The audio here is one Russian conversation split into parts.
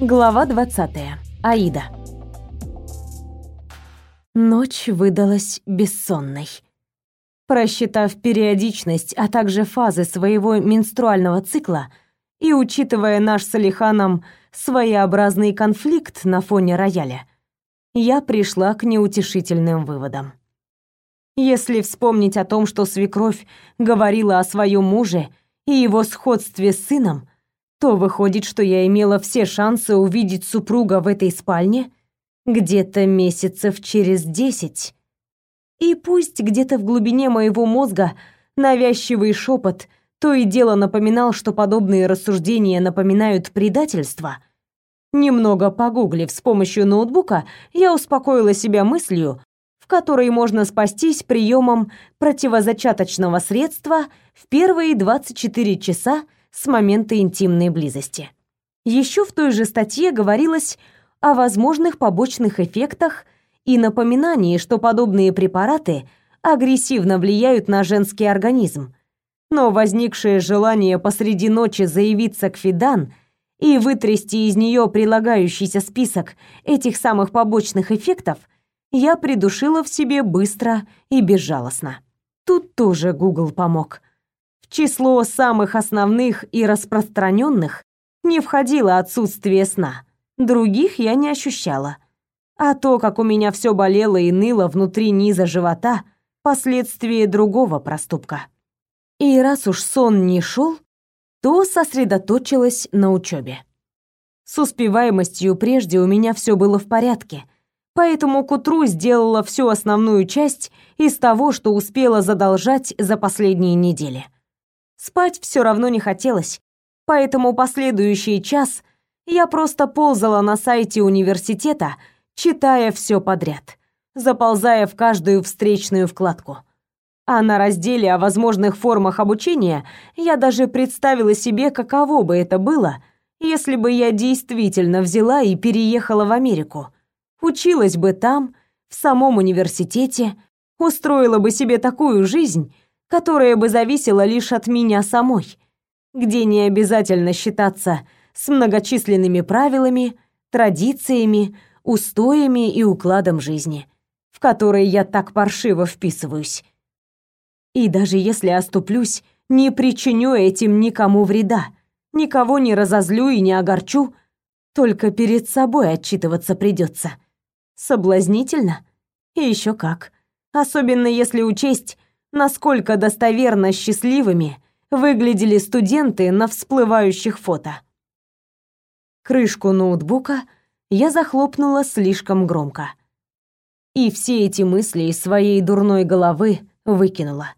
Глава 20. Аида. Ночь выдалась бессонной. Просчитав периодичность, а также фазы своего менструального цикла и учитывая наш с Алиханом своеобразный конфликт на фоне рояля, я пришла к неутешительным выводам. Если вспомнить о том, что свекровь говорила о своем муже и его сходстве с сыном, то выходит, что я имела все шансы увидеть супруга в этой спальне где-то месяцев через десять. И пусть где-то в глубине моего мозга навязчивый шепот то и дело напоминал, что подобные рассуждения напоминают предательство, немного погуглив с помощью ноутбука, я успокоила себя мыслью, в которой можно спастись приемом противозачаточного средства в первые 24 часа с момента интимной близости. Еще в той же статье говорилось о возможных побочных эффектах и напоминании, что подобные препараты агрессивно влияют на женский организм. Но возникшее желание посреди ночи заявиться к Фидан и вытрясти из нее прилагающийся список этих самых побочных эффектов я придушила в себе быстро и безжалостно. Тут тоже Google помог число самых основных и распространенных не входило отсутствие сна. Других я не ощущала. А то, как у меня все болело и ныло внутри низа живота, последствия другого проступка. И раз уж сон не шел, то сосредоточилась на учебе. С успеваемостью прежде у меня все было в порядке, поэтому к утру сделала всю основную часть из того, что успела задолжать за последние недели. Спать все равно не хотелось, поэтому последующий час я просто ползала на сайте университета, читая все подряд, заползая в каждую встречную вкладку. А на разделе о возможных формах обучения я даже представила себе, каково бы это было, если бы я действительно взяла и переехала в Америку. Училась бы там, в самом университете, устроила бы себе такую жизнь, которая бы зависела лишь от меня самой, где не обязательно считаться с многочисленными правилами, традициями, устоями и укладом жизни, в которые я так паршиво вписываюсь. И даже если оступлюсь, не причиню этим никому вреда, никого не разозлю и не огорчу, только перед собой отчитываться придется. Соблазнительно? И еще как. Особенно если учесть, насколько достоверно счастливыми выглядели студенты на всплывающих фото. Крышку ноутбука я захлопнула слишком громко. И все эти мысли из своей дурной головы выкинула.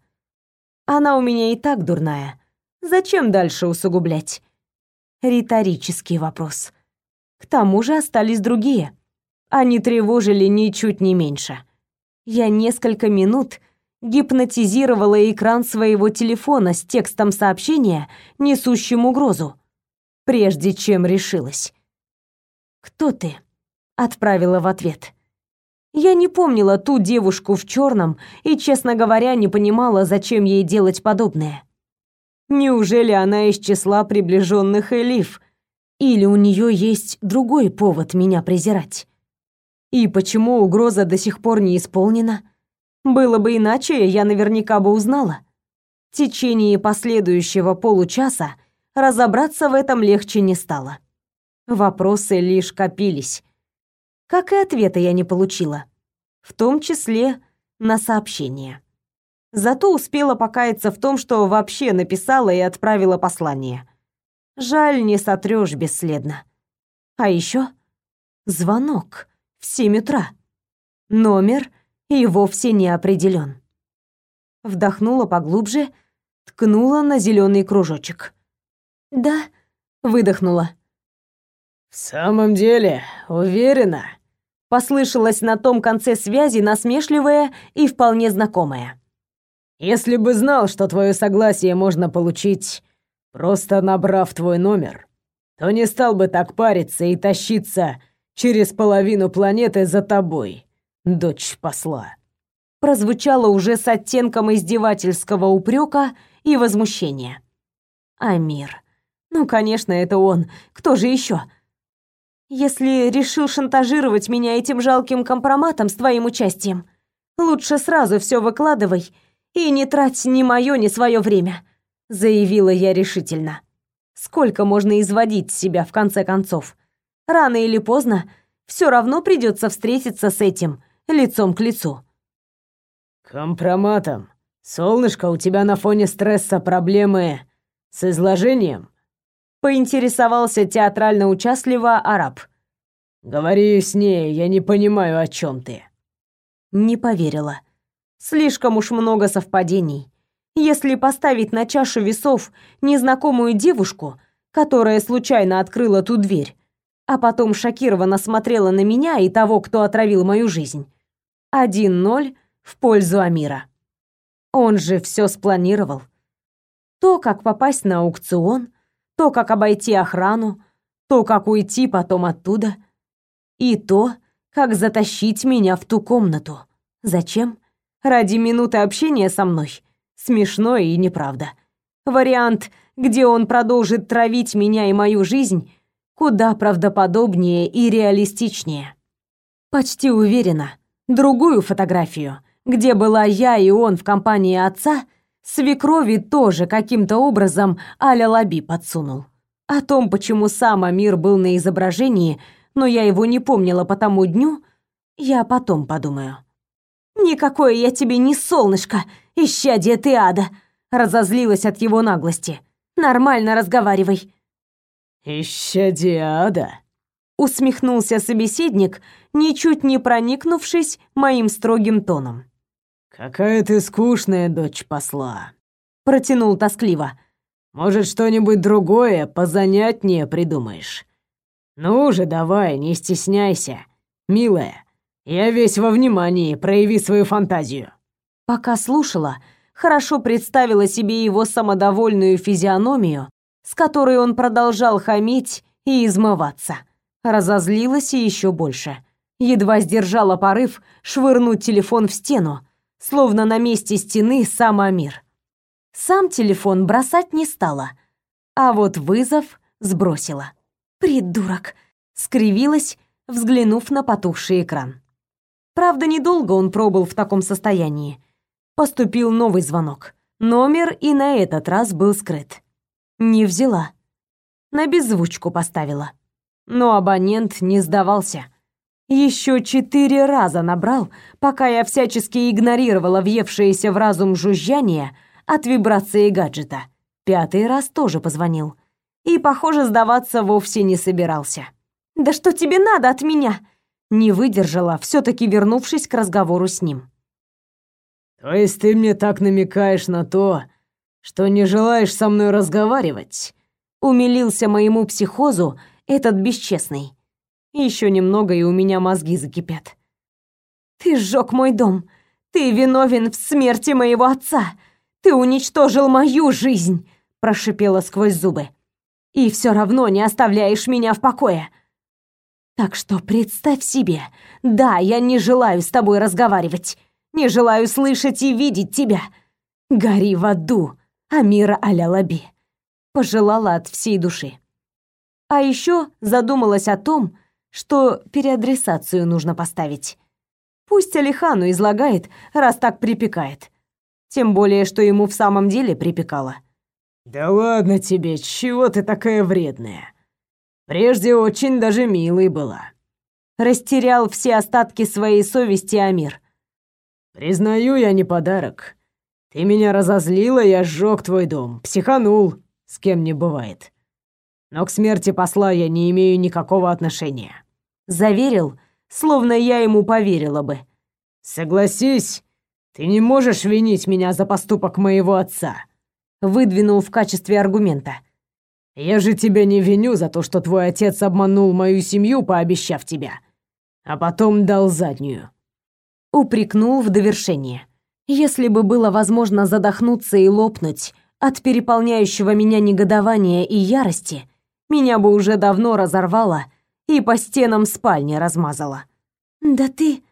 Она у меня и так дурная. Зачем дальше усугублять? Риторический вопрос. К тому же остались другие. Они тревожили ничуть не меньше. Я несколько минут гипнотизировала экран своего телефона с текстом сообщения, несущим угрозу, прежде чем решилась. «Кто ты?» — отправила в ответ. Я не помнила ту девушку в черном и, честно говоря, не понимала, зачем ей делать подобное. Неужели она из числа приближенных Элиф? Или у нее есть другой повод меня презирать? И почему угроза до сих пор не исполнена? Было бы иначе, я наверняка бы узнала. В течение последующего получаса разобраться в этом легче не стало. Вопросы лишь копились. Как и ответа я не получила, в том числе на сообщение. Зато успела покаяться в том, что вообще написала и отправила послание. Жаль, не сотрёшь бесследно. А еще звонок в семь утра. Номер и вовсе не определен. Вдохнула поглубже, ткнула на зеленый кружочек. «Да», — выдохнула. «В самом деле, уверена?» Послышалось на том конце связи насмешливое и вполне знакомое. «Если бы знал, что твое согласие можно получить, просто набрав твой номер, то не стал бы так париться и тащиться через половину планеты за тобой дочь посла. Прозвучало уже с оттенком издевательского упрека и возмущения. Амир. Ну, конечно, это он. Кто же еще? Если решил шантажировать меня этим жалким компроматом с твоим участием, лучше сразу все выкладывай и не трать ни мое, ни свое время, заявила я решительно. Сколько можно изводить себя в конце концов? Рано или поздно все равно придется встретиться с этим лицом к лицу. Компроматом. Солнышко, у тебя на фоне стресса проблемы с изложением? поинтересовался театрально участливо араб. Говори с ней, я не понимаю, о чем ты. Не поверила. Слишком уж много совпадений. Если поставить на чашу весов незнакомую девушку, которая случайно открыла ту дверь, а потом шокированно смотрела на меня и того, кто отравил мою жизнь. Один ноль в пользу Амира. Он же все спланировал. То, как попасть на аукцион, то, как обойти охрану, то, как уйти потом оттуда, и то, как затащить меня в ту комнату. Зачем? Ради минуты общения со мной. Смешно и неправда. Вариант, где он продолжит травить меня и мою жизнь, куда правдоподобнее и реалистичнее. Почти уверена, другую фотографию, где была я и он в компании отца, свекрови тоже каким-то образом Аля Лаби подсунул. О том, почему сам Амир был на изображении, но я его не помнила по тому дню, я потом подумаю. «Никакое я тебе не солнышко, исчадие ты ада!» Разозлилась от его наглости. «Нормально разговаривай. «Ищадиада!» — усмехнулся собеседник, ничуть не проникнувшись моим строгим тоном. «Какая ты скучная дочь посла!» — протянул тоскливо. «Может, что-нибудь другое, позанятнее придумаешь? Ну же, давай, не стесняйся. Милая, я весь во внимании, прояви свою фантазию». Пока слушала, хорошо представила себе его самодовольную физиономию, с которой он продолжал хамить и измываться. Разозлилась и еще больше. Едва сдержала порыв швырнуть телефон в стену, словно на месте стены сам Амир. Сам телефон бросать не стала, а вот вызов сбросила. «Придурок!» — скривилась, взглянув на потухший экран. Правда, недолго он пробыл в таком состоянии. Поступил новый звонок. Номер и на этот раз был скрыт. Не взяла. На беззвучку поставила. Но абонент не сдавался. Еще четыре раза набрал, пока я всячески игнорировала въевшееся в разум жужжание от вибрации гаджета. Пятый раз тоже позвонил. И, похоже, сдаваться вовсе не собирался. «Да что тебе надо от меня?» Не выдержала, все таки вернувшись к разговору с ним. «То есть ты мне так намекаешь на то, что не желаешь со мной разговаривать?» Умилился моему психозу этот бесчестный. Еще немного, и у меня мозги закипят. «Ты сжег мой дом. Ты виновен в смерти моего отца. Ты уничтожил мою жизнь!» Прошипела сквозь зубы. «И все равно не оставляешь меня в покое. Так что представь себе, да, я не желаю с тобой разговаривать, не желаю слышать и видеть тебя. Гори в аду, Амира Аля-Лаби. Пожелала от всей души. А еще задумалась о том, что переадресацию нужно поставить. Пусть Алихану излагает, раз так припекает. Тем более, что ему в самом деле припекало. «Да ладно тебе, чего ты такая вредная? Прежде очень даже милой была». Растерял все остатки своей совести Амир. «Признаю, я не подарок. Ты меня разозлила, я сжег твой дом, психанул, с кем не бывает. Но к смерти посла я не имею никакого отношения. Заверил, словно я ему поверила бы. Согласись, ты не можешь винить меня за поступок моего отца. Выдвинул в качестве аргумента. Я же тебя не виню за то, что твой отец обманул мою семью, пообещав тебя, а потом дал заднюю. Упрекнул в довершение. Если бы было возможно задохнуться и лопнуть от переполняющего меня негодования и ярости, меня бы уже давно разорвало и по стенам спальни размазало. «Да ты...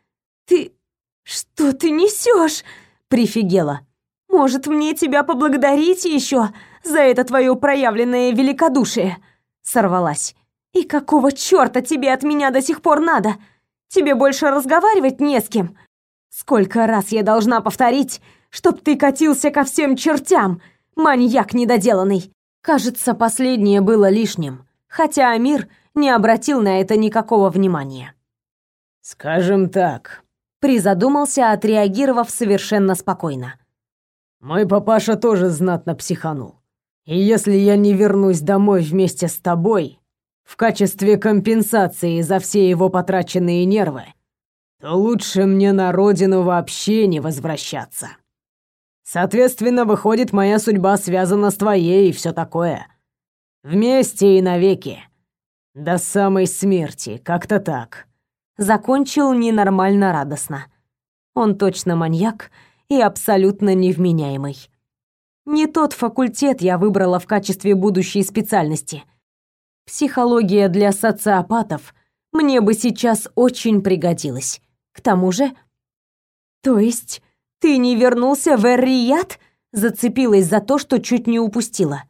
ты... что ты несешь? прифигела. «Может, мне тебя поблагодарить еще за это твое проявленное великодушие?» Сорвалась. И какого чёрта тебе от меня до сих пор надо? Тебе больше разговаривать не с кем. Сколько раз я должна повторить, чтоб ты катился ко всем чертям, маньяк недоделанный. Кажется, последнее было лишним, хотя Амир не обратил на это никакого внимания. Скажем так, призадумался, отреагировав совершенно спокойно. Мой папаша тоже знатно психанул. И если я не вернусь домой вместе с тобой, в качестве компенсации за все его потраченные нервы, то лучше мне на родину вообще не возвращаться. Соответственно, выходит, моя судьба связана с твоей и все такое. Вместе и навеки. До самой смерти, как-то так. Закончил ненормально радостно. Он точно маньяк и абсолютно невменяемый. Не тот факультет я выбрала в качестве будущей специальности — Психология для социопатов мне бы сейчас очень пригодилась. К тому же... То есть ты не вернулся в Эр-Рияд? Зацепилась за то, что чуть не упустила.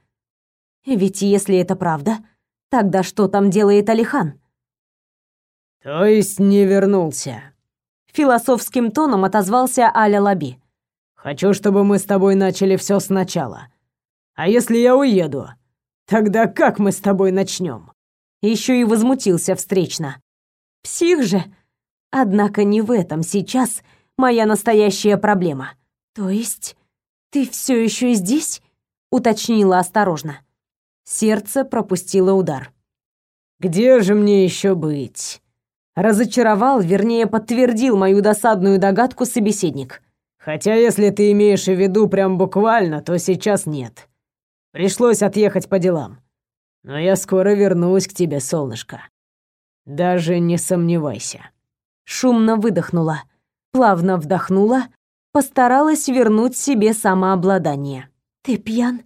Ведь если это правда, тогда что там делает Алихан? То есть не вернулся? Философским тоном отозвался Аля Лаби. Хочу, чтобы мы с тобой начали все сначала. А если я уеду, Тогда как мы с тобой начнем? Еще и возмутился встречно. Псих же. Однако не в этом сейчас моя настоящая проблема. То есть ты все еще здесь? уточнила осторожно. Сердце пропустило удар. Где же мне еще быть? Разочаровал, вернее, подтвердил мою досадную догадку собеседник. Хотя, если ты имеешь в виду прям буквально, то сейчас нет. Пришлось отъехать по делам. Но я скоро вернусь к тебе, солнышко. Даже не сомневайся. Шумно выдохнула, плавно вдохнула, постаралась вернуть себе самообладание. Ты пьян?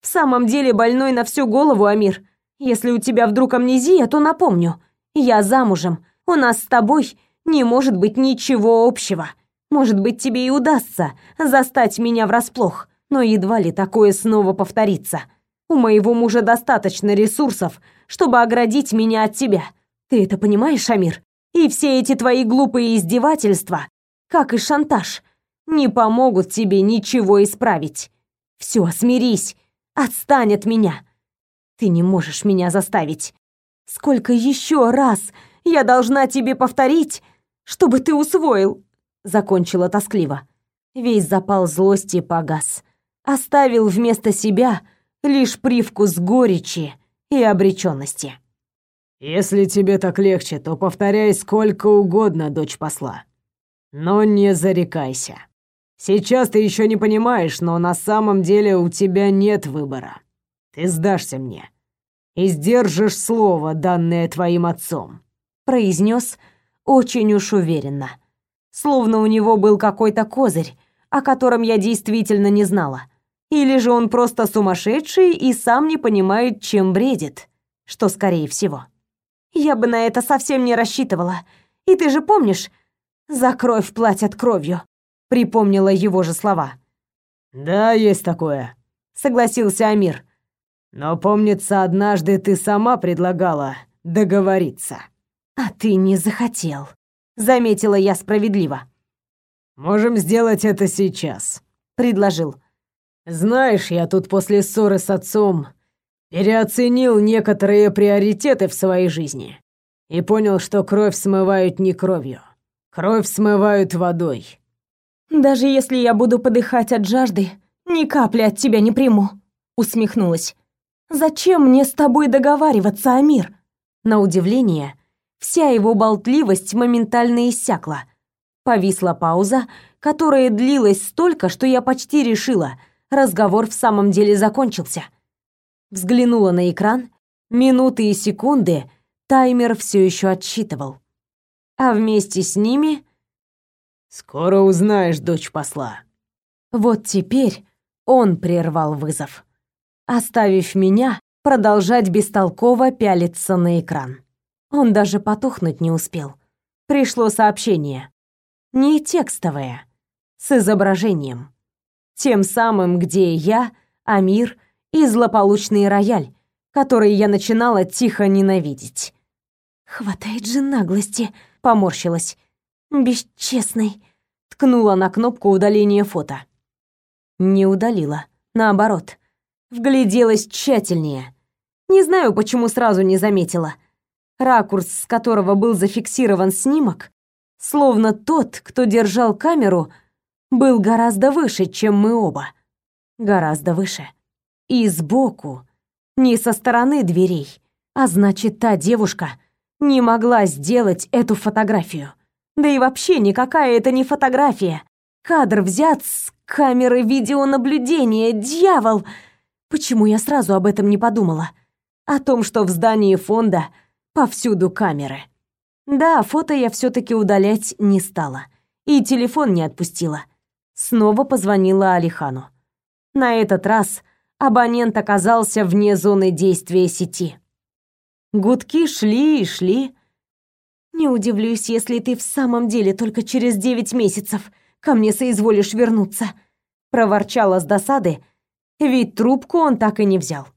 В самом деле больной на всю голову, Амир. Если у тебя вдруг амнезия, то напомню. Я замужем. У нас с тобой не может быть ничего общего. Может быть, тебе и удастся застать меня врасплох но едва ли такое снова повторится. У моего мужа достаточно ресурсов, чтобы оградить меня от тебя. Ты это понимаешь, Амир? И все эти твои глупые издевательства, как и шантаж, не помогут тебе ничего исправить. Все, смирись, отстань от меня. Ты не можешь меня заставить. Сколько еще раз я должна тебе повторить, чтобы ты усвоил? Закончила тоскливо. Весь запал злости погас оставил вместо себя лишь привкус горечи и обреченности. «Если тебе так легче, то повторяй сколько угодно, дочь посла. Но не зарекайся. Сейчас ты еще не понимаешь, но на самом деле у тебя нет выбора. Ты сдашься мне и сдержишь слово, данное твоим отцом», произнес очень уж уверенно. Словно у него был какой-то козырь, о котором я действительно не знала. Или же он просто сумасшедший и сам не понимает, чем бредит, что скорее всего. Я бы на это совсем не рассчитывала. И ты же помнишь, за кровь платят кровью, припомнила его же слова. Да, есть такое, согласился Амир. Но помнится, однажды ты сама предлагала договориться. А ты не захотел, заметила я справедливо. Можем сделать это сейчас, предложил. Знаешь, я тут после ссоры с отцом переоценил некоторые приоритеты в своей жизни и понял, что кровь смывают не кровью. Кровь смывают водой. Даже если я буду подыхать от жажды, ни капли от тебя не приму, усмехнулась. Зачем мне с тобой договариваться, Амир? На удивление, вся его болтливость моментально иссякла. Повисла пауза, которая длилась столько, что я почти решила — разговор в самом деле закончился. Взглянула на экран. Минуты и секунды таймер все еще отсчитывал. А вместе с ними... «Скоро узнаешь, дочь посла». Вот теперь он прервал вызов, оставив меня продолжать бестолково пялиться на экран. Он даже потухнуть не успел. Пришло сообщение. Не текстовое, с изображением. Тем самым, где я, Амир и злополучный рояль, который я начинала тихо ненавидеть. «Хватает же наглости», — поморщилась. «Бесчестный», — ткнула на кнопку удаления фото. Не удалила, наоборот. Вгляделась тщательнее. Не знаю, почему сразу не заметила. Ракурс, с которого был зафиксирован снимок, словно тот, кто держал камеру, был гораздо выше, чем мы оба. Гораздо выше. И сбоку, не со стороны дверей. А значит, та девушка не могла сделать эту фотографию. Да и вообще никакая это не фотография. Кадр взят с камеры видеонаблюдения. Дьявол! Почему я сразу об этом не подумала? О том, что в здании фонда повсюду камеры. Да, фото я все таки удалять не стала. И телефон не отпустила. Снова позвонила Алихану. На этот раз абонент оказался вне зоны действия сети. Гудки шли и шли. Не удивлюсь, если ты в самом деле только через девять месяцев ко мне соизволишь вернуться, проворчала с досады, ведь трубку он так и не взял.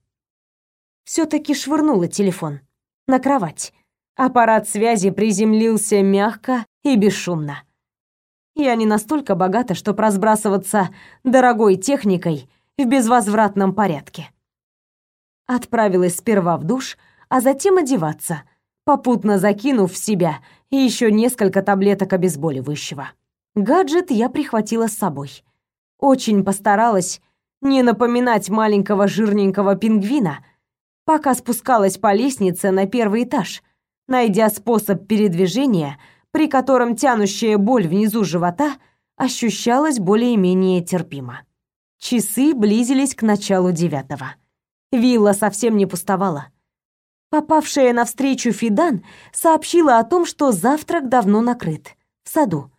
все таки швырнула телефон на кровать. Аппарат связи приземлился мягко и бесшумно. Я не настолько богата, чтобы разбрасываться дорогой техникой в безвозвратном порядке. Отправилась сперва в душ, а затем одеваться, попутно закинув в себя еще несколько таблеток обезболивающего. Гаджет я прихватила с собой. Очень постаралась не напоминать маленького жирненького пингвина, пока спускалась по лестнице на первый этаж, найдя способ передвижения, при котором тянущая боль внизу живота ощущалась более-менее терпимо. Часы близились к началу девятого. Вилла совсем не пустовала. Попавшая навстречу Фидан сообщила о том, что завтрак давно накрыт, в саду.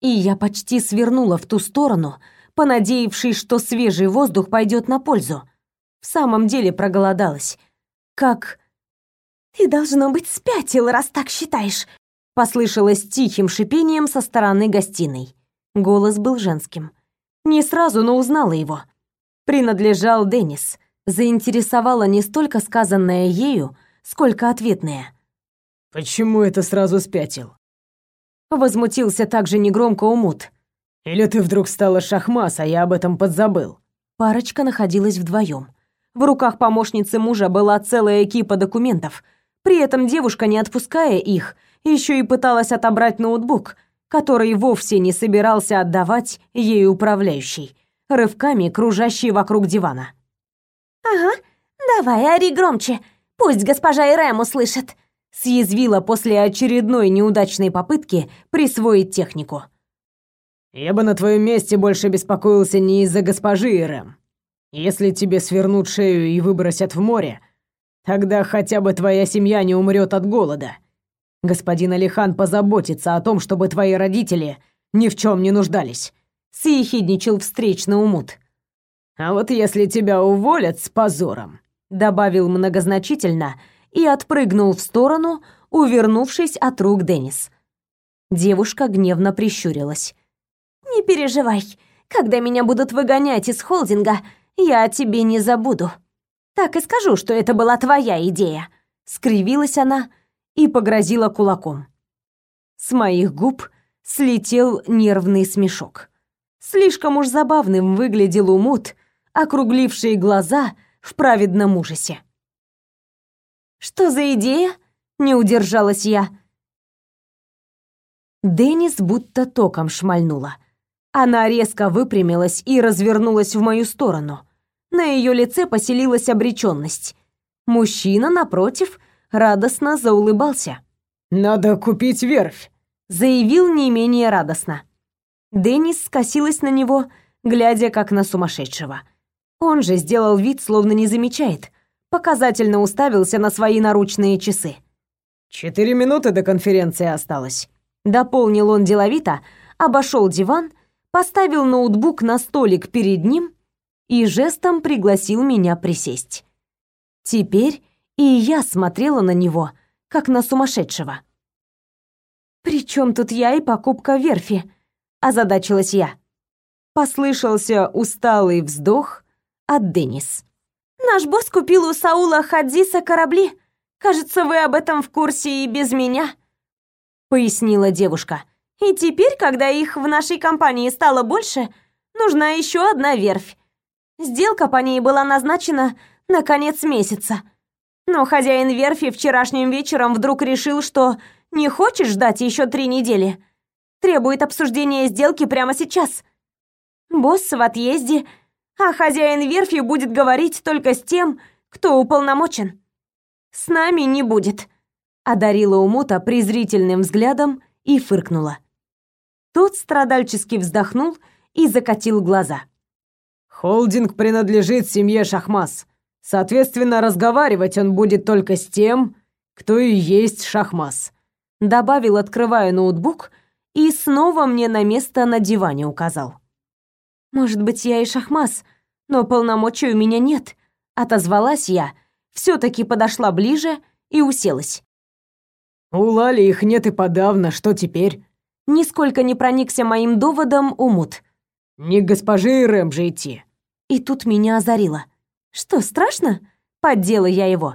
И я почти свернула в ту сторону, понадеявшись, что свежий воздух пойдет на пользу. В самом деле проголодалась. Как... «Ты, должно быть, спятил, раз так считаешь», — послышалось тихим шипением со стороны гостиной. Голос был женским. Не сразу, но узнала его. Принадлежал Денис. Заинтересовало не столько сказанное ею, сколько ответное. «Почему это сразу спятил?» Возмутился также негромко Умут. «Или ты вдруг стала шахмас, а я об этом подзабыл?» Парочка находилась вдвоем. В руках помощницы мужа была целая экипа документов. При этом девушка, не отпуская их, еще и пыталась отобрать ноутбук — который вовсе не собирался отдавать ей управляющий, рывками кружащий вокруг дивана. «Ага, давай, ори громче, пусть госпожа Ирэм услышит», съязвила после очередной неудачной попытки присвоить технику. «Я бы на твоем месте больше беспокоился не из-за госпожи Ирэм. Если тебе свернут шею и выбросят в море, тогда хотя бы твоя семья не умрет от голода», Господин Алихан позаботится о том, чтобы твои родители ни в чем не нуждались. Съехидничал встречно умут. А вот если тебя уволят с позором, добавил многозначительно и отпрыгнул в сторону, увернувшись от рук Денис. Девушка гневно прищурилась. Не переживай, когда меня будут выгонять из холдинга, я о тебе не забуду. Так и скажу, что это была твоя идея. Скривилась она и погрозила кулаком. С моих губ слетел нервный смешок. Слишком уж забавным выглядел умут, округлившие глаза в праведном ужасе. «Что за идея?» — не удержалась я. Денис будто током шмальнула. Она резко выпрямилась и развернулась в мою сторону. На ее лице поселилась обреченность. Мужчина, напротив, радостно заулыбался. «Надо купить верфь», — заявил не менее радостно. Деннис скосилась на него, глядя как на сумасшедшего. Он же сделал вид, словно не замечает, показательно уставился на свои наручные часы. «Четыре минуты до конференции осталось», — дополнил он деловито, обошел диван, поставил ноутбук на столик перед ним и жестом пригласил меня присесть. Теперь и я смотрела на него, как на сумасшедшего. «При чем тут я и покупка верфи?» – озадачилась я. Послышался усталый вздох от Денис. Наш босс купил у Саула Хадзиса корабли. Кажется, вы об этом в курсе и без меня», — пояснила девушка. «И теперь, когда их в нашей компании стало больше, нужна еще одна верфь. Сделка по ней была назначена на конец месяца. Но хозяин верфи вчерашним вечером вдруг решил, что не хочет ждать еще три недели. Требует обсуждения сделки прямо сейчас. Босс в отъезде, а хозяин верфи будет говорить только с тем, кто уполномочен. С нами не будет, одарила Умута презрительным взглядом и фыркнула. Тот страдальчески вздохнул и закатил глаза. Холдинг принадлежит семье Шахмас. Соответственно, разговаривать он будет только с тем, кто и есть Шахмас. Добавил, открывая ноутбук, и снова мне на место на диване указал. Может быть, я и Шахмас, но полномочий у меня нет, отозвалась я, все таки подошла ближе и уселась. У Лали их нет и подавно, что теперь? Нисколько не проникся моим доводом Умут. Не к госпоже Рэм же идти. И тут меня озарило. Что, страшно? Поддела я его.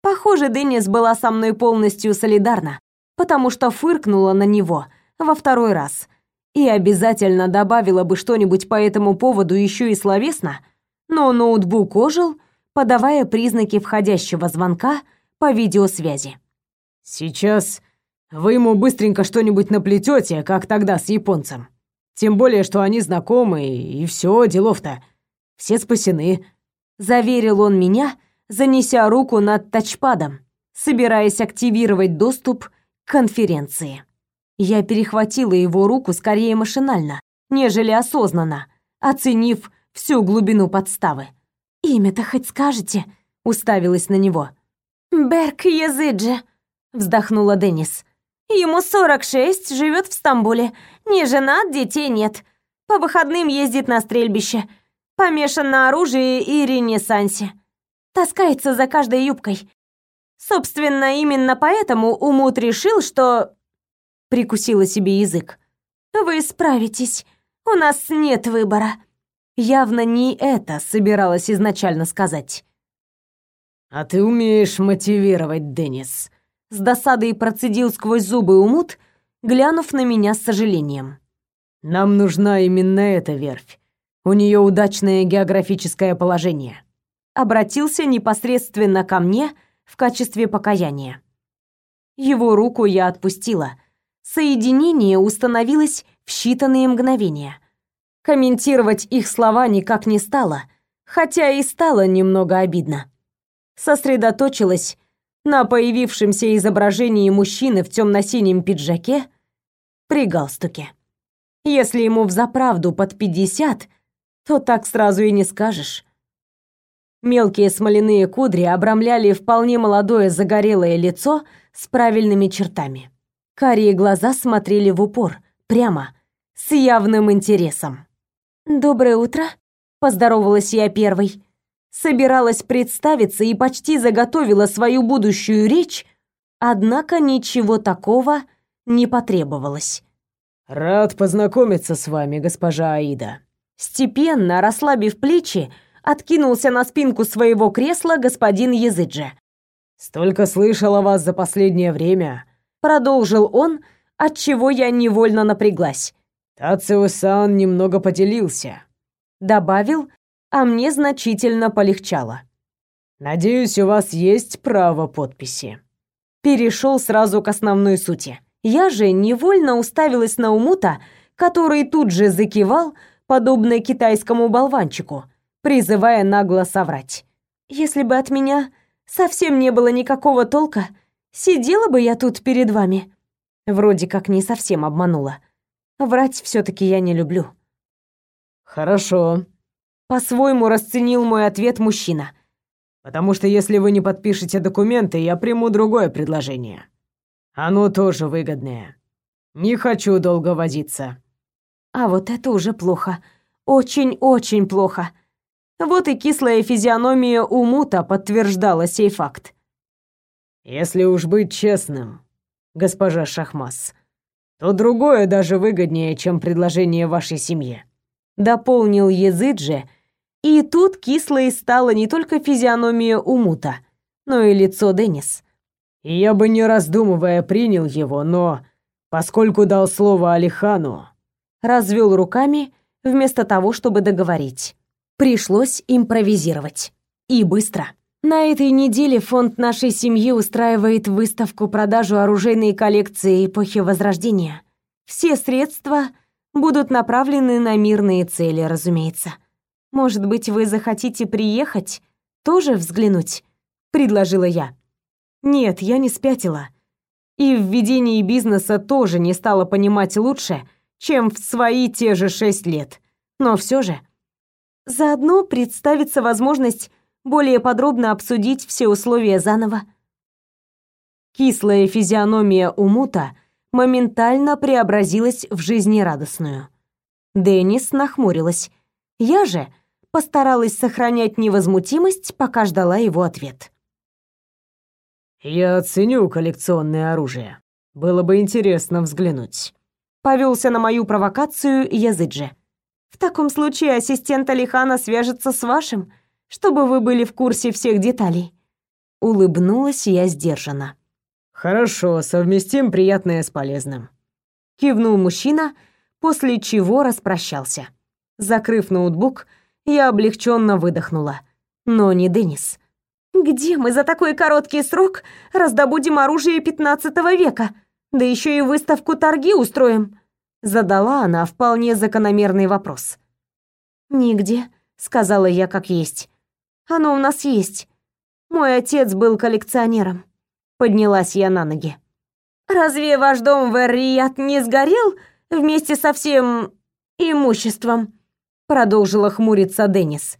Похоже, Деннис была со мной полностью солидарна, потому что фыркнула на него во второй раз и обязательно добавила бы что-нибудь по этому поводу еще и словесно, но ноутбук ожил, подавая признаки входящего звонка по видеосвязи. «Сейчас вы ему быстренько что-нибудь наплетете, как тогда с японцем. Тем более, что они знакомы, и все, делов-то. Все спасены», — заверил он меня, занеся руку над тачпадом, собираясь активировать доступ к конференции. Я перехватила его руку скорее машинально, нежели осознанно, оценив всю глубину подставы. «Имя-то хоть скажете?» — уставилась на него. «Берк Языджи», — вздохнула Деннис. «Ему 46, живет в Стамбуле, не женат, детей нет. По выходным ездит на стрельбище. Помешан на оружии и ренессансе. Таскается за каждой юбкой. Собственно, именно поэтому Умут решил, что прикусила себе язык. Вы справитесь. У нас нет выбора. Явно не это собиралась изначально сказать. А ты умеешь мотивировать, Денис. С досадой процедил сквозь зубы Умут, глянув на меня с сожалением. Нам нужна именно эта верфь. У нее удачное географическое положение. Обратился непосредственно ко мне в качестве покаяния. Его руку я отпустила, Соединение установилось в считанные мгновения. Комментировать их слова никак не стало, хотя и стало немного обидно. Сосредоточилась на появившемся изображении мужчины в темно-синем пиджаке при галстуке. Если ему взаправду под пятьдесят, то так сразу и не скажешь. Мелкие смоляные кудри обрамляли вполне молодое загорелое лицо с правильными чертами. Карие глаза смотрели в упор, прямо, с явным интересом. «Доброе утро», — поздоровалась я первой. Собиралась представиться и почти заготовила свою будущую речь, однако ничего такого не потребовалось. «Рад познакомиться с вами, госпожа Аида». Степенно, расслабив плечи, откинулся на спинку своего кресла господин Языджи. «Столько слышал о вас за последнее время продолжил он, от чего я невольно напряглась. Тацио-сан немного поделился, добавил, а мне значительно полегчало. Надеюсь, у вас есть право подписи. Перешел сразу к основной сути. Я же невольно уставилась на Умута, который тут же закивал, подобно китайскому болванчику, призывая нагло соврать. Если бы от меня совсем не было никакого толка, Сидела бы я тут перед вами. Вроде как не совсем обманула. Врать все таки я не люблю. Хорошо. По-своему расценил мой ответ мужчина. Потому что если вы не подпишете документы, я приму другое предложение. Оно тоже выгодное. Не хочу долго возиться. А вот это уже плохо. Очень-очень плохо. Вот и кислая физиономия Умута подтверждала сей факт. Если уж быть честным, госпожа Шахмас, то другое даже выгоднее, чем предложение вашей семье. Дополнил Езыджи, И тут кислой стала не только физиономия Умута, но и лицо Денис. Я бы не раздумывая принял его, но поскольку дал слово Алихану, развел руками вместо того, чтобы договорить. Пришлось импровизировать. И быстро. На этой неделе фонд нашей семьи устраивает выставку-продажу оружейной коллекции эпохи Возрождения. Все средства будут направлены на мирные цели, разумеется. Может быть, вы захотите приехать, тоже взглянуть, предложила я. Нет, я не спятила. И в ведении бизнеса тоже не стала понимать лучше, чем в свои те же шесть лет. Но все же заодно представится возможность более подробно обсудить все условия заново. Кислая физиономия Умута моментально преобразилась в жизнерадостную. Денис нахмурилась. Я же постаралась сохранять невозмутимость, пока ждала его ответ. «Я ценю коллекционное оружие. Было бы интересно взглянуть». Повелся на мою провокацию Языджи. «В таком случае ассистент Алихана свяжется с вашим, чтобы вы были в курсе всех деталей. Улыбнулась я сдержанно. Хорошо, совместим приятное с полезным. Кивнул мужчина, после чего распрощался. Закрыв ноутбук, я облегченно выдохнула. Но не Денис. Где мы за такой короткий срок раздобудем оружие 15 века? Да еще и выставку торги устроим. Задала она вполне закономерный вопрос. Нигде, сказала я как есть. Оно у нас есть. Мой отец был коллекционером. Поднялась я на ноги. Разве ваш дом в Эррият не сгорел вместе со всем имуществом? Продолжила хмуриться Денис.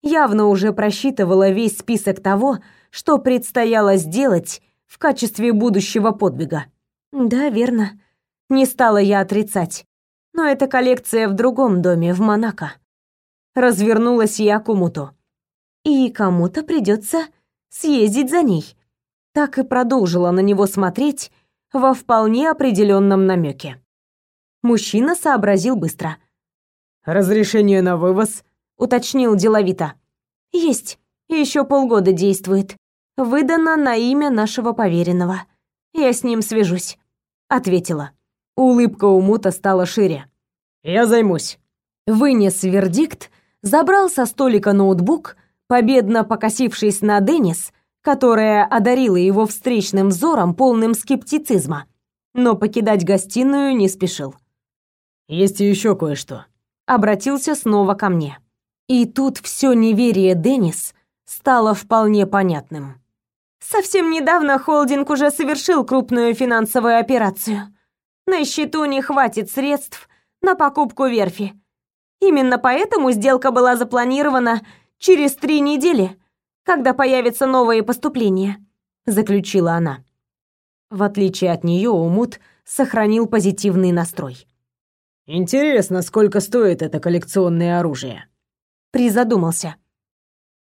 Явно уже просчитывала весь список того, что предстояло сделать в качестве будущего подвига. Да, верно. Не стала я отрицать. Но эта коллекция в другом доме, в Монако. Развернулась я к Умуту и кому-то придется съездить за ней. Так и продолжила на него смотреть во вполне определенном намеке. Мужчина сообразил быстро. «Разрешение на вывоз?» — уточнил деловито. «Есть. Еще полгода действует. Выдано на имя нашего поверенного. Я с ним свяжусь», — ответила. Улыбка у Мута стала шире. «Я займусь». Вынес вердикт, забрал со столика ноутбук победно покосившись на Денис, которая одарила его встречным взором, полным скептицизма, но покидать гостиную не спешил. «Есть еще кое-что», — обратился снова ко мне. И тут все неверие Денис стало вполне понятным. Совсем недавно холдинг уже совершил крупную финансовую операцию. На счету не хватит средств на покупку верфи. Именно поэтому сделка была запланирована через три недели, когда появятся новые поступления», — заключила она. В отличие от нее, Умут сохранил позитивный настрой. «Интересно, сколько стоит это коллекционное оружие?» Призадумался.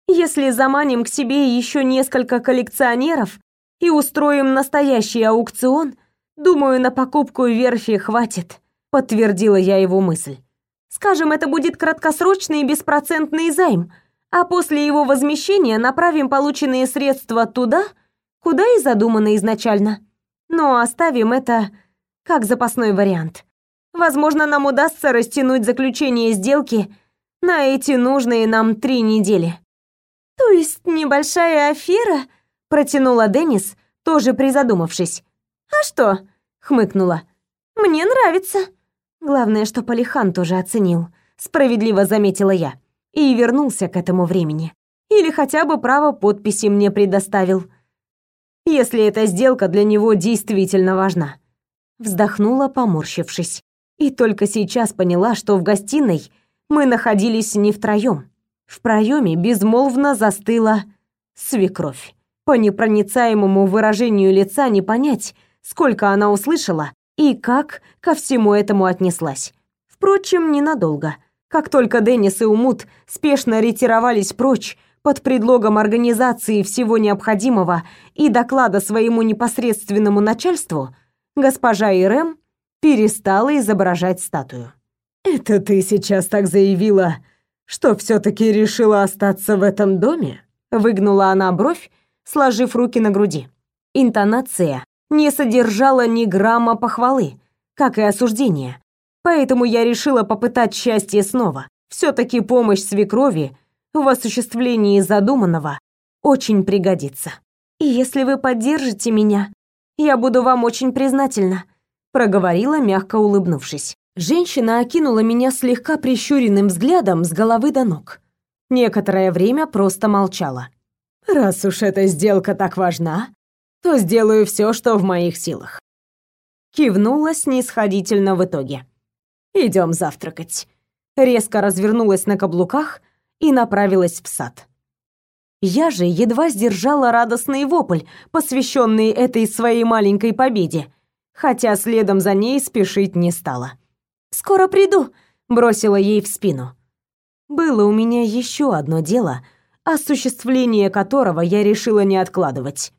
«Если заманим к себе еще несколько коллекционеров и устроим настоящий аукцион, думаю, на покупку верфи хватит», — подтвердила я его мысль. «Скажем, это будет краткосрочный беспроцентный займ — а после его возмещения направим полученные средства туда, куда и задумано изначально. Но оставим это как запасной вариант. Возможно, нам удастся растянуть заключение сделки на эти нужные нам три недели. То есть небольшая афера, протянула Денис, тоже призадумавшись. А что? хмыкнула. Мне нравится. Главное, что Полихан тоже оценил, справедливо заметила я и вернулся к этому времени. Или хотя бы право подписи мне предоставил. Если эта сделка для него действительно важна. Вздохнула, поморщившись. И только сейчас поняла, что в гостиной мы находились не втроем. В проеме безмолвно застыла свекровь. По непроницаемому выражению лица не понять, сколько она услышала и как ко всему этому отнеслась. Впрочем, ненадолго — как только Деннис и Умут спешно ретировались прочь под предлогом организации всего необходимого и доклада своему непосредственному начальству, госпожа Ирэм перестала изображать статую. «Это ты сейчас так заявила, что все таки решила остаться в этом доме?» Выгнула она бровь, сложив руки на груди. Интонация не содержала ни грамма похвалы, как и осуждения. Поэтому я решила попытать счастье снова. все таки помощь свекрови в осуществлении задуманного очень пригодится. И если вы поддержите меня, я буду вам очень признательна, проговорила, мягко улыбнувшись. Женщина окинула меня слегка прищуренным взглядом с головы до ног. Некоторое время просто молчала. Раз уж эта сделка так важна, то сделаю все, что в моих силах. Кивнула снисходительно в итоге. Идем завтракать. Резко развернулась на каблуках и направилась в сад. Я же едва сдержала радостный вопль, посвященный этой своей маленькой победе, хотя следом за ней спешить не стала. «Скоро приду», — бросила ей в спину. Было у меня еще одно дело, осуществление которого я решила не откладывать.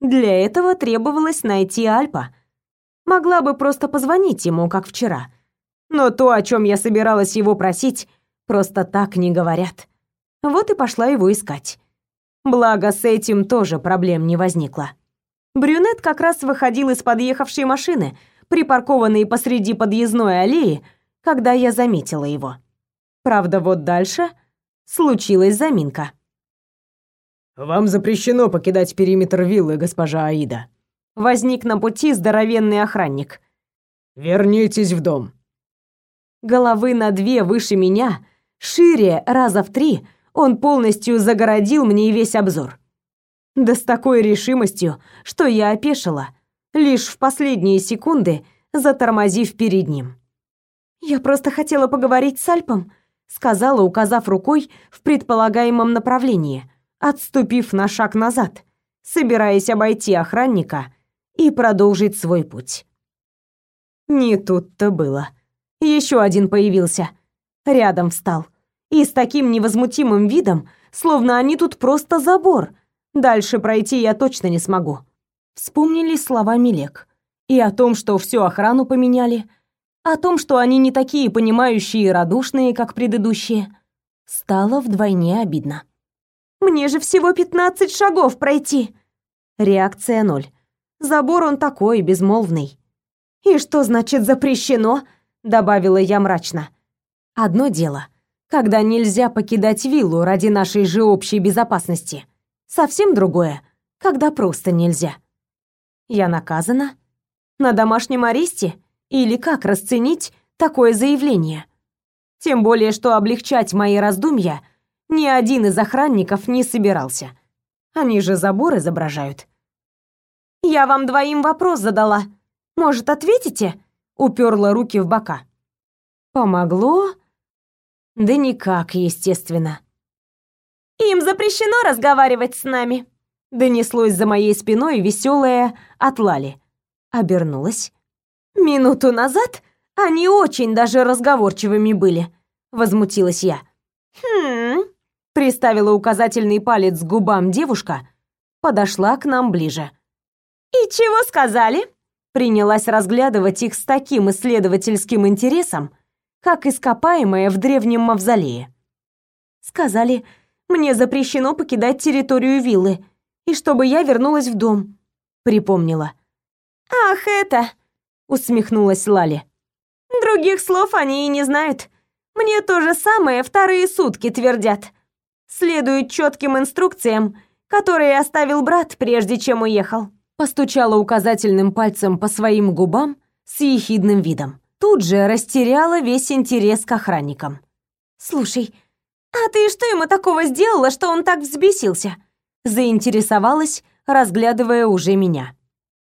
Для этого требовалось найти Альпа. Могла бы просто позвонить ему, как вчера. Но то, о чем я собиралась его просить, просто так не говорят. Вот и пошла его искать. Благо, с этим тоже проблем не возникло. Брюнет как раз выходил из подъехавшей машины, припаркованной посреди подъездной аллеи, когда я заметила его. Правда, вот дальше случилась заминка. «Вам запрещено покидать периметр виллы, госпожа Аида». Возник на пути здоровенный охранник. «Вернитесь в дом». Головы на две выше меня, шире раза в три, он полностью загородил мне весь обзор. Да с такой решимостью, что я опешила, лишь в последние секунды затормозив перед ним. «Я просто хотела поговорить с Альпом», сказала, указав рукой в предполагаемом направлении, отступив на шаг назад, собираясь обойти охранника и продолжить свой путь. Не тут-то было. Еще один появился, рядом встал и с таким невозмутимым видом, словно они тут просто забор. Дальше пройти я точно не смогу. Вспомнили слова Милек и о том, что всю охрану поменяли, о том, что они не такие понимающие и радушные, как предыдущие. Стало вдвойне обидно. Мне же всего пятнадцать шагов пройти. Реакция ноль. Забор он такой, безмолвный. И что значит запрещено? Добавила я мрачно. Одно дело когда нельзя покидать виллу ради нашей же общей безопасности. Совсем другое, когда просто нельзя. Я наказана? На домашнем аресте? Или как расценить такое заявление? Тем более, что облегчать мои раздумья ни один из охранников не собирался. Они же забор изображают. «Я вам двоим вопрос задала. Может, ответите?» Уперла руки в бока. Помогло, да никак, естественно. Им запрещено разговаривать с нами. Донеслось за моей спиной веселое от Лали. Обернулась. Минуту назад они очень даже разговорчивыми были, возмутилась я. Хм. Приставила указательный палец к губам девушка, подошла к нам ближе. И чего сказали? Принялась разглядывать их с таким исследовательским интересом, как ископаемое в древнем мавзолее. Сказали, мне запрещено покидать территорию виллы, и чтобы я вернулась в дом. Припомнила. Ах, это, усмехнулась Лали. Других слов они и не знают. Мне то же самое вторые сутки твердят. Следуют четким инструкциям, которые оставил брат, прежде чем уехал. Постучала указательным пальцем по своим губам с ехидным видом тут же растеряла весь интерес к охранникам. «Слушай, а ты что ему такого сделала, что он так взбесился?» Заинтересовалась, разглядывая уже меня.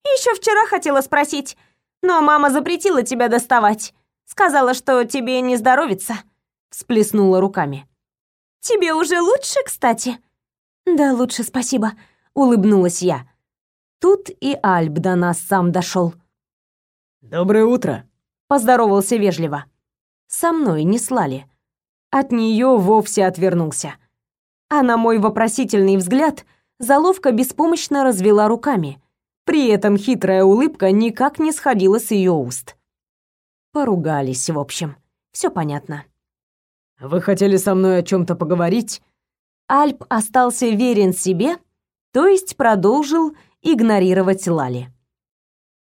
«Еще вчера хотела спросить, но мама запретила тебя доставать. Сказала, что тебе не здоровится», — всплеснула руками. «Тебе уже лучше, кстати?» «Да лучше, спасибо», — улыбнулась я. Тут и Альб до нас сам дошел. «Доброе утро», поздоровался вежливо. Со мной не слали. От нее вовсе отвернулся. А на мой вопросительный взгляд заловка беспомощно развела руками. При этом хитрая улыбка никак не сходила с ее уст. Поругались, в общем. Все понятно. Вы хотели со мной о чем то поговорить? Альп остался верен себе, то есть продолжил игнорировать Лали.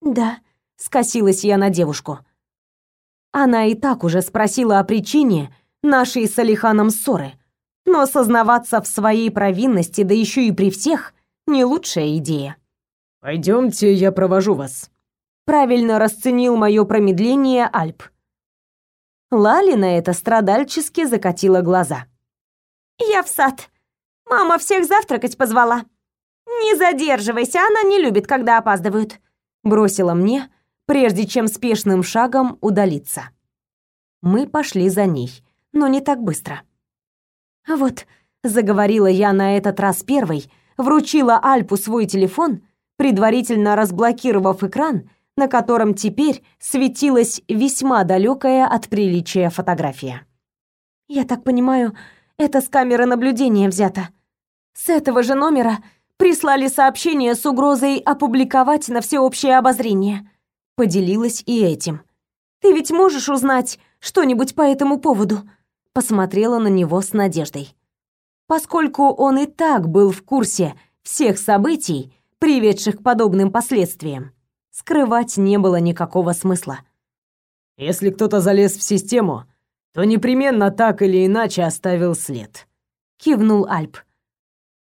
Да, скосилась я на девушку. Она и так уже спросила о причине нашей с Алиханом ссоры. Но сознаваться в своей провинности, да еще и при всех, не лучшая идея. Пойдемте, я провожу вас. Правильно расценил мое промедление Альп. Лали на это страдальчески закатила глаза. «Я в сад. Мама всех завтракать позвала. Не задерживайся, она не любит, когда опаздывают», бросила мне, прежде чем спешным шагом удалиться. Мы пошли за ней, но не так быстро. «А вот», — заговорила я на этот раз первой, вручила Альпу свой телефон, предварительно разблокировав экран на котором теперь светилась весьма далекая от приличия фотография. «Я так понимаю, это с камеры наблюдения взято. С этого же номера прислали сообщение с угрозой опубликовать на всеобщее обозрение. Поделилась и этим. Ты ведь можешь узнать что-нибудь по этому поводу?» Посмотрела на него с надеждой. Поскольку он и так был в курсе всех событий, приведших к подобным последствиям, скрывать не было никакого смысла. Если кто-то залез в систему, то непременно так или иначе оставил след, кивнул Альп.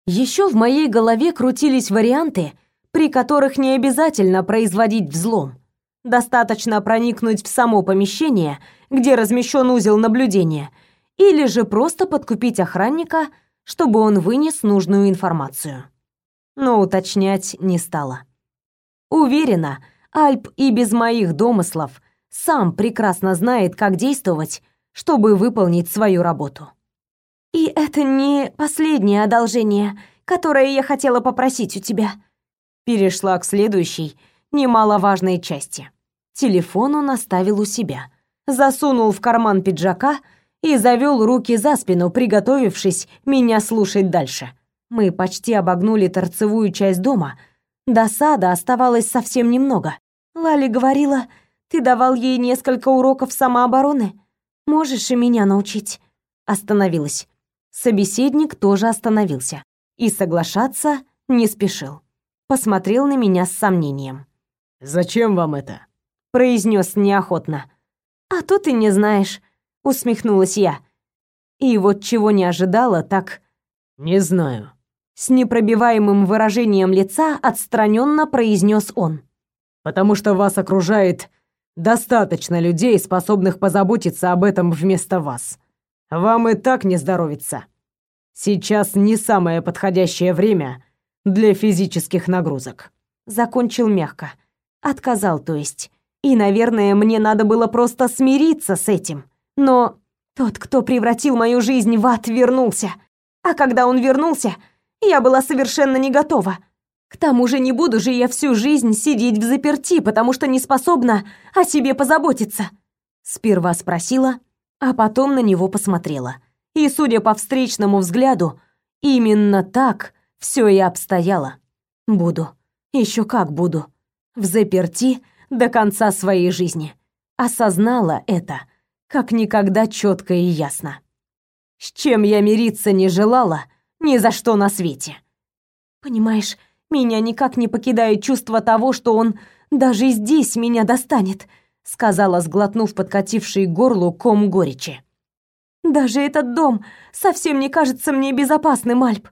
Еще в моей голове крутились варианты, при которых не обязательно производить взлом. Достаточно проникнуть в само помещение, где размещен узел наблюдения, или же просто подкупить охранника, чтобы он вынес нужную информацию. Но уточнять не стала. Уверена, Альп и без моих домыслов сам прекрасно знает, как действовать, чтобы выполнить свою работу. И это не последнее одолжение, которое я хотела попросить у тебя. Перешла к следующей, немаловажной части. Телефон он оставил у себя, засунул в карман пиджака и завел руки за спину, приготовившись меня слушать дальше. Мы почти обогнули торцевую часть дома — до сада оставалось совсем немного. Лали говорила, ты давал ей несколько уроков самообороны. Можешь и меня научить. Остановилась. Собеседник тоже остановился и соглашаться не спешил. Посмотрел на меня с сомнением. «Зачем вам это?» произнес неохотно. «А то ты не знаешь», усмехнулась я. И вот чего не ожидала, так... «Не знаю», с непробиваемым выражением лица отстраненно произнес он. Потому что вас окружает достаточно людей, способных позаботиться об этом вместо вас. Вам и так не здоровится. Сейчас не самое подходящее время для физических нагрузок. Закончил мягко. Отказал, то есть. И, наверное, мне надо было просто смириться с этим. Но тот, кто превратил мою жизнь в ад, вернулся. А когда он вернулся, я была совершенно не готова. К тому же не буду же я всю жизнь сидеть в заперти, потому что не способна о себе позаботиться. Сперва спросила, а потом на него посмотрела. И, судя по встречному взгляду, именно так все и обстояло. Буду. Еще как буду. В заперти до конца своей жизни. Осознала это, как никогда четко и ясно. С чем я мириться не желала, ни за что на свете. Понимаешь, меня никак не покидает чувство того, что он даже здесь меня достанет, сказала, сглотнув подкативший горлу ком горечи. Даже этот дом совсем не кажется мне безопасным, Альп.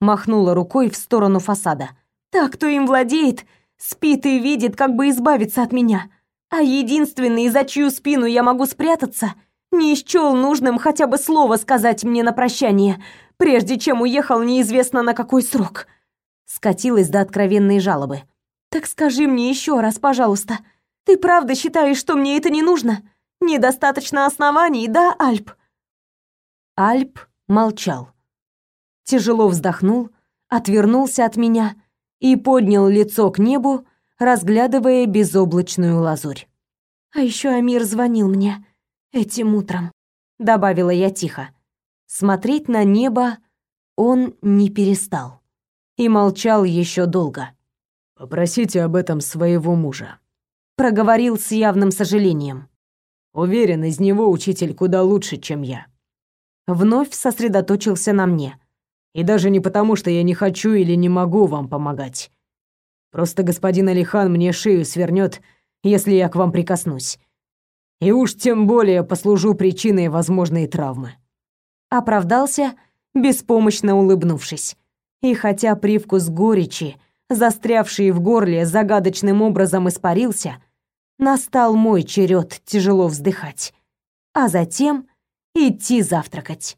Махнула рукой в сторону фасада. Так, кто им владеет, спит и видит, как бы избавиться от меня. А единственный, за чью спину я могу спрятаться, не счел нужным хотя бы слово сказать мне на прощание, прежде чем уехал неизвестно на какой срок. Скатилась до откровенной жалобы. Так скажи мне еще раз, пожалуйста. Ты правда считаешь, что мне это не нужно? Недостаточно оснований, да, Альп? Альп молчал. Тяжело вздохнул, отвернулся от меня и поднял лицо к небу, разглядывая безоблачную лазурь. А еще Амир звонил мне этим утром, добавила я тихо. Смотреть на небо он не перестал и молчал еще долго. «Попросите об этом своего мужа», — проговорил с явным сожалением. «Уверен, из него учитель куда лучше, чем я». вновь сосредоточился на мне. И даже не потому, что я не хочу или не могу вам помогать. Просто господин Алихан мне шею свернет, если я к вам прикоснусь. И уж тем более послужу причиной возможной травмы. Оправдался, беспомощно улыбнувшись. И хотя привкус горечи, застрявший в горле, загадочным образом испарился, настал мой черед тяжело вздыхать, а затем идти завтракать.